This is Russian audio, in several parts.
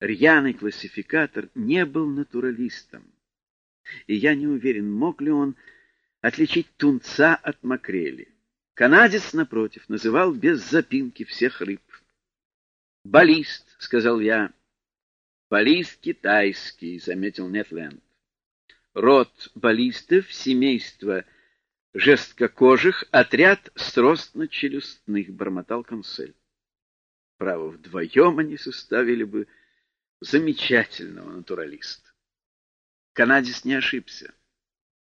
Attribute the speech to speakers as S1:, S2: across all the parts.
S1: Рьяный классификатор не был натуралистом, и я не уверен, мог ли он отличить тунца от макрели. Канадец, напротив, называл без запинки всех рыб. «Баллист», — сказал я. «Баллист китайский», — заметил Нетленд. Род баллистов, семейство жесткокожих, отряд стростно-челюстных, — бормотал консель. Право, вдвоем они составили бы замечательного натуралиста. Канадец не ошибся.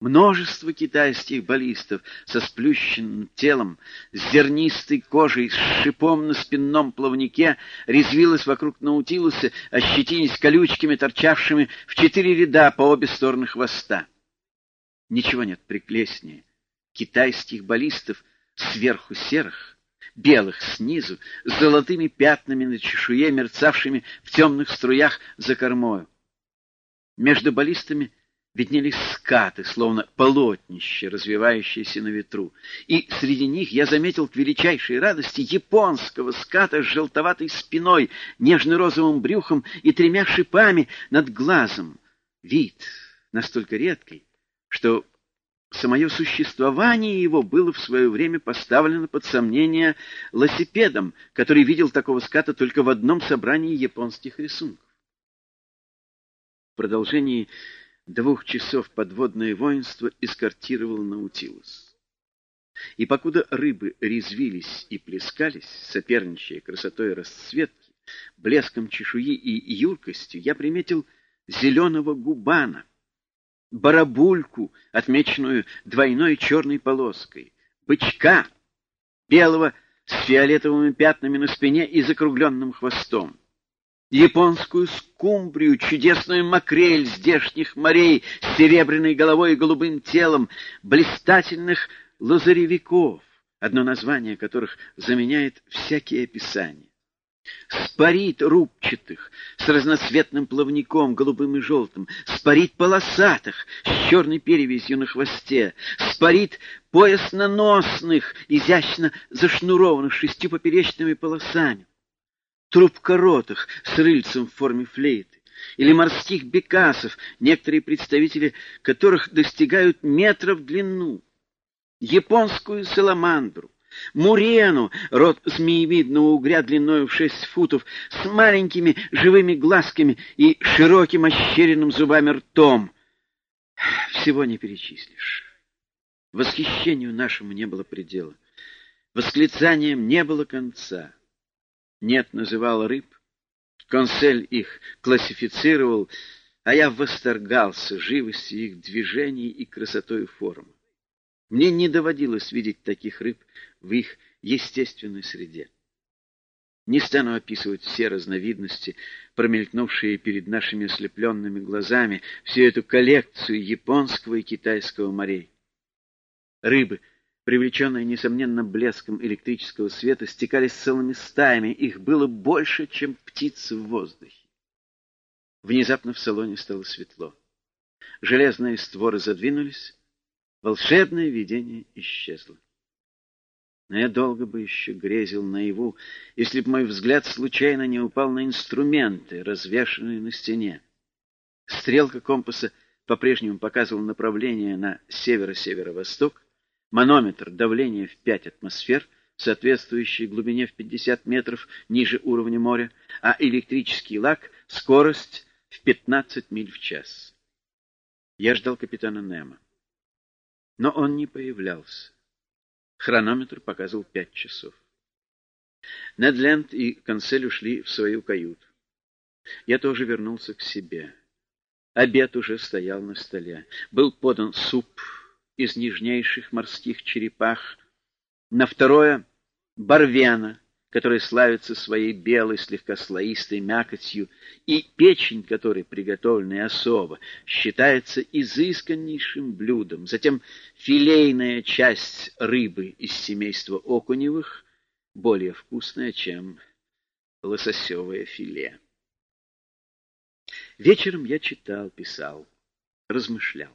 S1: Множество китайских баллистов со сплющенным телом, с зернистой кожей, с шипом на спинном плавнике резвилось вокруг Наутилуса, ощетинясь колючками, торчавшими в четыре ряда по обе стороны хвоста. Ничего нет приклеснее китайских баллистов сверху серых, белых снизу, с золотыми пятнами на чешуе, мерцавшими в темных струях за кормою. Между баллистами виднелись скаты, словно полотнище, развивающиеся на ветру. И среди них я заметил к величайшей радости японского ската с желтоватой спиной, нежно-розовым брюхом и тремя шипами над глазом. Вид настолько редкий, что самое существование его было в свое время поставлено под сомнение лосипедом, который видел такого ската только в одном собрании японских рисунков. В продолжении двух часов подводное воинство эскортировало Наутилус. И покуда рыбы резвились и плескались, соперничая красотой расцветки, блеском чешуи и юркостью, я приметил зеленого губана, барабульку, отмеченную двойной черной полоской, бычка, белого с фиолетовыми пятнами на спине и закругленным хвостом японскую скумбрию, чудесную макрель здешних морей с серебряной головой и голубым телом, блистательных лазаревиков, одно название которых заменяет всякие описания. Спарит рубчатых с разноцветным плавником, голубым и желтым, спарит полосатых с черной перевязью на хвосте, спарит поясноносных, изящно зашнурованных шестью поперечными полосами. Трубкоротых с рыльцем в форме флейты, или морских бекасов, некоторые представители которых достигают метра в длину, японскую саламандру, мурену, род змеевидного угря длиною в шесть футов, с маленькими живыми глазками и широким ощеренным зубами ртом. Всего не перечислишь. Восхищению нашему не было предела. Восклицанием не было конца. Нет называл рыб, консель их классифицировал, а я восторгался живостью их движений и красотой формы. Мне не доводилось видеть таких рыб в их естественной среде. Не стану описывать все разновидности, промелькнувшие перед нашими ослепленными глазами, всю эту коллекцию японского и китайского морей. Рыбы привлеченные, несомненно, блеском электрического света, стекались целыми стаями, их было больше, чем птиц в воздухе. Внезапно в салоне стало светло. Железные створы задвинулись, волшебное видение исчезло. Но я долго бы еще грезил наяву, если бы мой взгляд случайно не упал на инструменты, развешанные на стене. Стрелка компаса по-прежнему показывала направление на северо-северо-восток, манометр давления в 5 атмосфер, соответствующий глубине в 50 метров ниже уровня моря, а электрический лак — скорость в 15 миль в час. Я ждал капитана Немо. Но он не появлялся. Хронометр показывал пять часов. Недленд и Консель ушли в свою каюту. Я тоже вернулся к себе. Обед уже стоял на столе. Был подан суп из нежнейших морских черепах, на второе — барвена, который славится своей белой, слегка слоистой мякотью, и печень которой, приготовленная особо, считается изысканнейшим блюдом. Затем филейная часть рыбы из семейства окуневых, более вкусная, чем лососевое филе. Вечером я читал, писал, размышлял.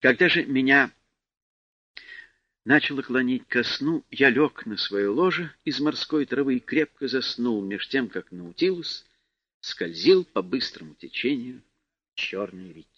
S1: Когда же меня начало клонить ко сну, я лег на свое ложе из морской травы и крепко заснул, меж тем, как Наутилус скользил по быстрому течению Черной реки.